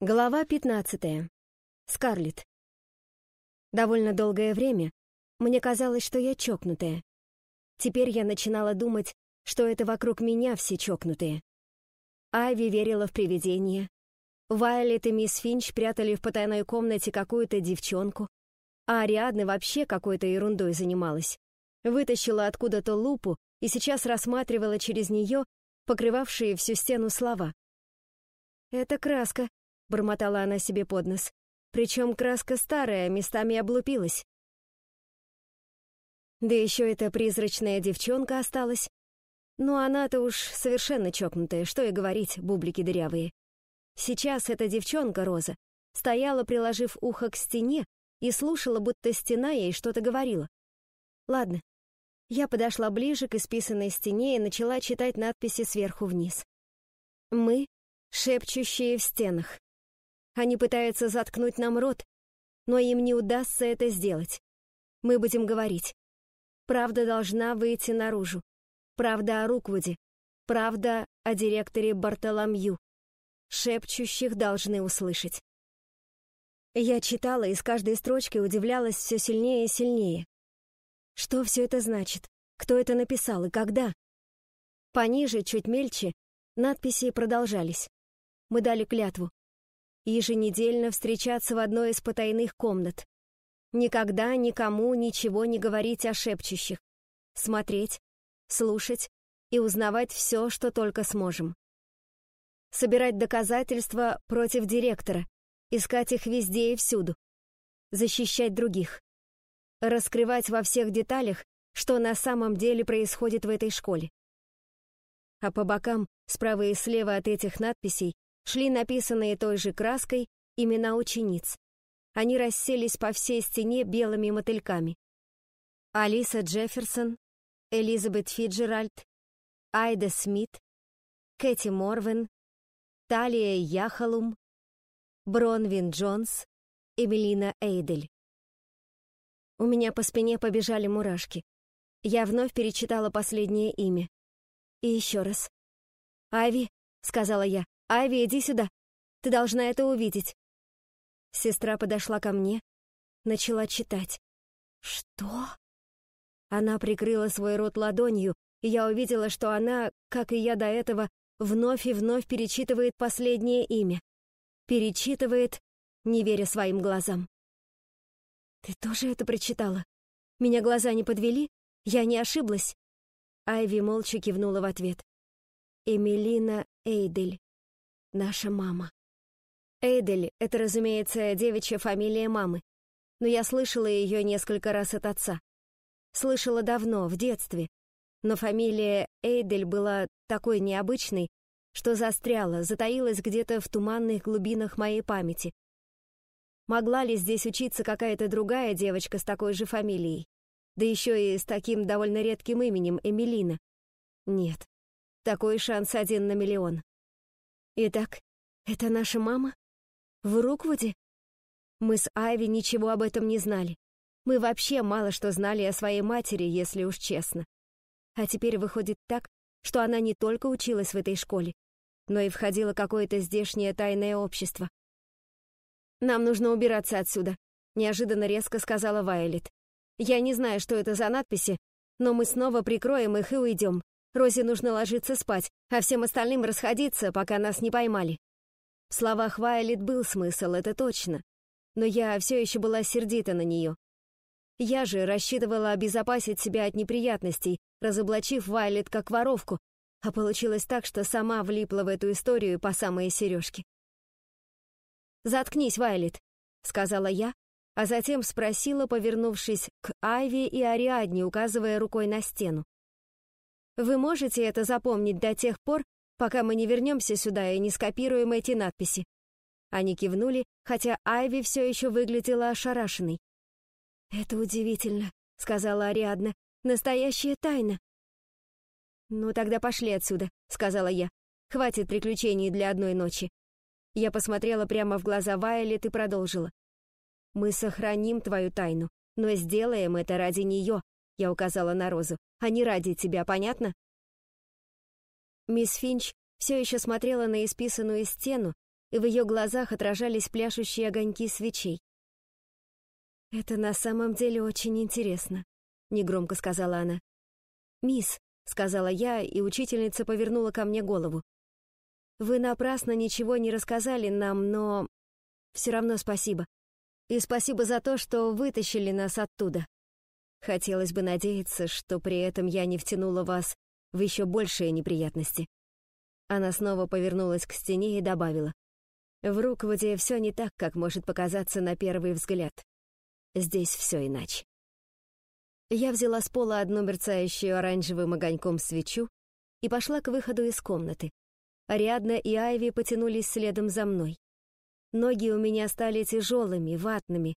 Глава 15. Скарлетт. Довольно долгое время мне казалось, что я чокнутая. Теперь я начинала думать, что это вокруг меня все чокнутые. Айви верила в привидения. Вайлет и мисс Финч прятали в потайной комнате какую-то девчонку, а Ариадна вообще какой-то ерундой занималась. Вытащила откуда-то лупу и сейчас рассматривала через нее покрывавшие всю стену слова. «Это краска», — бормотала она себе под нос. Причем краска старая, местами облупилась. Да еще эта призрачная девчонка осталась. Но она-то уж совершенно чокнутая, что и говорить, бублики дырявые. Сейчас эта девчонка, Роза, стояла, приложив ухо к стене, и слушала, будто стена ей что-то говорила. Ладно. Я подошла ближе к исписанной стене и начала читать надписи сверху вниз. «Мы, шепчущие в стенах». Они пытаются заткнуть нам рот, но им не удастся это сделать. Мы будем говорить. Правда должна выйти наружу. Правда о Руквуде. Правда о директоре Бартоломью. Шепчущих должны услышать. Я читала и с каждой строчкой удивлялась все сильнее и сильнее. Что все это значит? Кто это написал и когда? Пониже, чуть мельче, надписи продолжались. Мы дали клятву еженедельно встречаться в одной из потайных комнат. Никогда никому ничего не говорить о шепчущих. Смотреть, слушать и узнавать все, что только сможем. Собирать доказательства против директора, искать их везде и всюду. Защищать других. Раскрывать во всех деталях, что на самом деле происходит в этой школе. А по бокам, справа и слева от этих надписей, шли написанные той же краской имена учениц. Они расселись по всей стене белыми мотыльками. Алиса Джефферсон, Элизабет Фиджеральд, Айда Смит, Кэти Морвен, Талия Яхалум, Бронвин Джонс, Эмилина Эйдель. У меня по спине побежали мурашки. Я вновь перечитала последнее имя. И еще раз. «Ави», — сказала я, «Айви, иди сюда. Ты должна это увидеть». Сестра подошла ко мне, начала читать. «Что?» Она прикрыла свой рот ладонью, и я увидела, что она, как и я до этого, вновь и вновь перечитывает последнее имя. Перечитывает, не веря своим глазам. «Ты тоже это прочитала? Меня глаза не подвели? Я не ошиблась?» Айви молча кивнула в ответ. «Эмилина Эйдель наша мама. Эйдель — это, разумеется, девичья фамилия мамы, но я слышала ее несколько раз от отца. Слышала давно, в детстве, но фамилия Эйдель была такой необычной, что застряла, затаилась где-то в туманных глубинах моей памяти. Могла ли здесь учиться какая-то другая девочка с такой же фамилией? Да еще и с таким довольно редким именем Эмилина? Нет, такой шанс один на миллион. Итак, это наша мама? В Руквуде? Мы с Айви ничего об этом не знали. Мы вообще мало что знали о своей матери, если уж честно. А теперь выходит так, что она не только училась в этой школе, но и входила какое-то здешнее тайное общество. «Нам нужно убираться отсюда», — неожиданно резко сказала Вайолет. «Я не знаю, что это за надписи, но мы снова прикроем их и уйдем. Розе нужно ложиться спать, а всем остальным расходиться, пока нас не поймали. В словах Вайлет был смысл, это точно. Но я все еще была сердита на нее. Я же рассчитывала обезопасить себя от неприятностей, разоблачив Вайлет как воровку, а получилось так, что сама влипла в эту историю по самые сережки. «Заткнись, Вайлет», — сказала я, а затем спросила, повернувшись к Айве и Ариадне, указывая рукой на стену. Вы можете это запомнить до тех пор, пока мы не вернемся сюда и не скопируем эти надписи?» Они кивнули, хотя Айви все еще выглядела ошарашенной. «Это удивительно», — сказала Ариадна. «Настоящая тайна». «Ну тогда пошли отсюда», — сказала я. «Хватит приключений для одной ночи». Я посмотрела прямо в глаза Вайлет и продолжила. «Мы сохраним твою тайну, но сделаем это ради нее, я указала на Розу, не ради тебя, понятно? Мисс Финч все еще смотрела на исписанную стену, и в ее глазах отражались пляшущие огоньки свечей. «Это на самом деле очень интересно», — негромко сказала она. «Мисс», — сказала я, и учительница повернула ко мне голову. «Вы напрасно ничего не рассказали нам, но все равно спасибо. И спасибо за то, что вытащили нас оттуда. Хотелось бы надеяться, что при этом я не втянула вас в еще большие неприятности. Она снова повернулась к стене и добавила. В Руквуде все не так, как может показаться на первый взгляд. Здесь все иначе. Я взяла с пола одну мерцающую оранжевым огоньком свечу и пошла к выходу из комнаты. Ариадна и Айви потянулись следом за мной. Ноги у меня стали тяжелыми, ватными,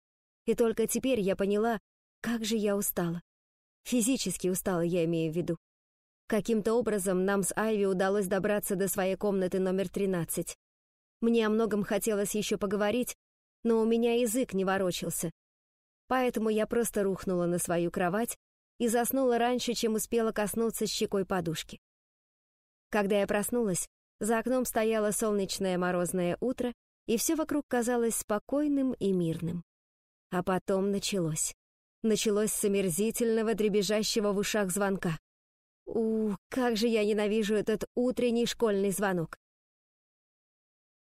и только теперь я поняла, как же я устала. Физически устала, я имею в виду. Каким-то образом нам с Айви удалось добраться до своей комнаты номер 13. Мне о многом хотелось еще поговорить, но у меня язык не ворочался. Поэтому я просто рухнула на свою кровать и заснула раньше, чем успела коснуться щекой подушки. Когда я проснулась, за окном стояло солнечное морозное утро, и все вокруг казалось спокойным и мирным. А потом началось. Началось с омерзительного дребезжащего в ушах звонка. У, как же я ненавижу этот утренний школьный звонок.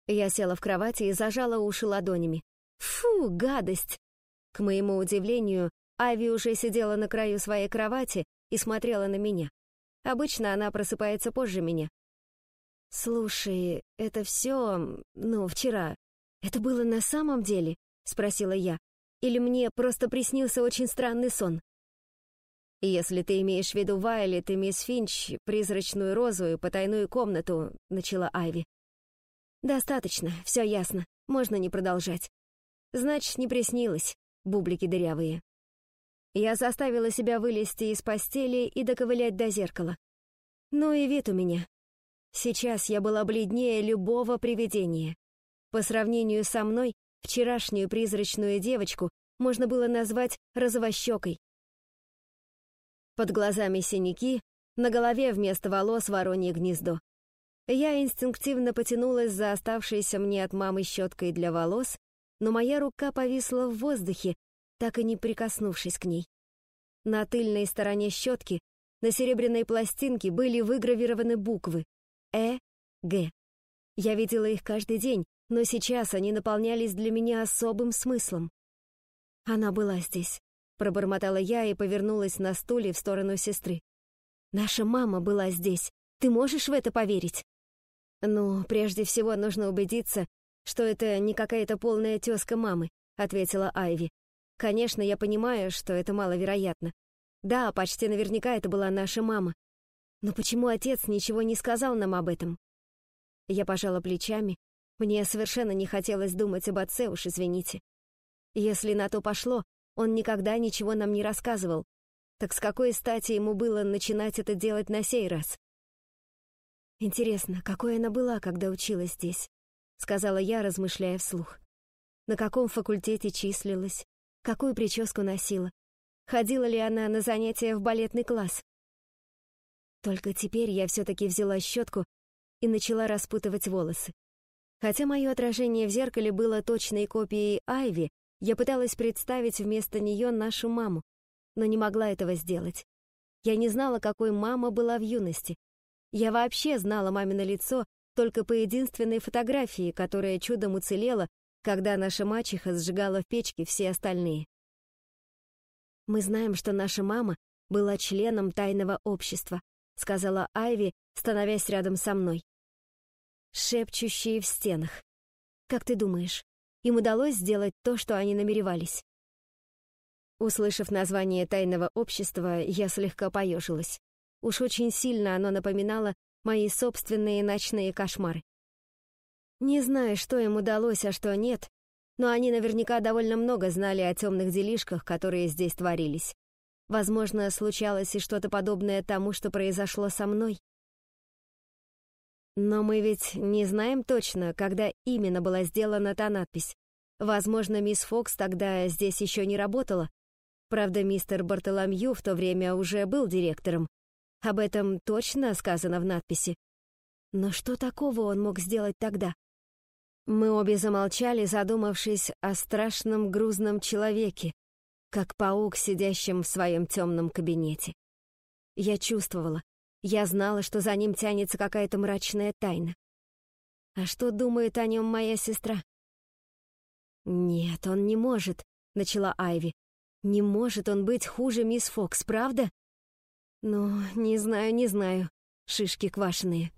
Я села в кровати и зажала уши ладонями. Фу, гадость! К моему удивлению, Ави уже сидела на краю своей кровати и смотрела на меня. Обычно она просыпается позже меня, «Слушай, это все, ну, вчера. Это было на самом деле?» — спросила я. «Или мне просто приснился очень странный сон?» «Если ты имеешь в виду Вайлет и мисс Финч, призрачную розу и потайную комнату», — начала Айви. «Достаточно, все ясно, можно не продолжать. Значит, не приснилось, бублики дырявые». Я заставила себя вылезти из постели и доковылять до зеркала. Ну и вид у меня, Сейчас я была бледнее любого привидения. По сравнению со мной, вчерашнюю призрачную девочку можно было назвать розовощекой. Под глазами синяки, на голове вместо волос воронье гнездо. Я инстинктивно потянулась за оставшейся мне от мамы щеткой для волос, но моя рука повисла в воздухе, так и не прикоснувшись к ней. На тыльной стороне щетки на серебряной пластинке были выгравированы буквы Э, Г. Я видела их каждый день, но сейчас они наполнялись для меня особым смыслом. Она была здесь, пробормотала я и повернулась на стуле в сторону сестры. Наша мама была здесь. Ты можешь в это поверить? Ну, прежде всего нужно убедиться, что это не какая-то полная тезка мамы, ответила Айви. Конечно, я понимаю, что это маловероятно. Да, почти наверняка это была наша мама. Но почему отец ничего не сказал нам об этом? Я пожала плечами. Мне совершенно не хотелось думать об отце, уж извините. Если на то пошло, он никогда ничего нам не рассказывал. Так с какой стати ему было начинать это делать на сей раз? Интересно, какой она была, когда училась здесь? Сказала я, размышляя вслух. На каком факультете числилась? Какую прическу носила? Ходила ли она на занятия в балетный класс? Только теперь я все-таки взяла щетку и начала распутывать волосы. Хотя мое отражение в зеркале было точной копией Айви, я пыталась представить вместо нее нашу маму, но не могла этого сделать. Я не знала, какой мама была в юности. Я вообще знала мамино лицо только по единственной фотографии, которая чудом уцелела, когда наша мачеха сжигала в печке все остальные. Мы знаем, что наша мама была членом тайного общества, сказала Айви, становясь рядом со мной. Шепчущие в стенах. Как ты думаешь, им удалось сделать то, что они намеревались? Услышав название тайного общества, я слегка поежилась. Уж очень сильно оно напоминало мои собственные ночные кошмары. Не знаю, что им удалось, а что нет, но они наверняка довольно много знали о темных делишках, которые здесь творились. Возможно, случалось и что-то подобное тому, что произошло со мной. Но мы ведь не знаем точно, когда именно была сделана та надпись. Возможно, мисс Фокс тогда здесь еще не работала. Правда, мистер Бартоломью в то время уже был директором. Об этом точно сказано в надписи. Но что такого он мог сделать тогда? Мы обе замолчали, задумавшись о страшном грузном человеке, как паук, сидящем в своем темном кабинете. Я чувствовала, я знала, что за ним тянется какая-то мрачная тайна. А что думает о нем моя сестра? «Нет, он не может», — начала Айви. «Не может он быть хуже мисс Фокс, правда?» «Ну, не знаю, не знаю, шишки квашеные».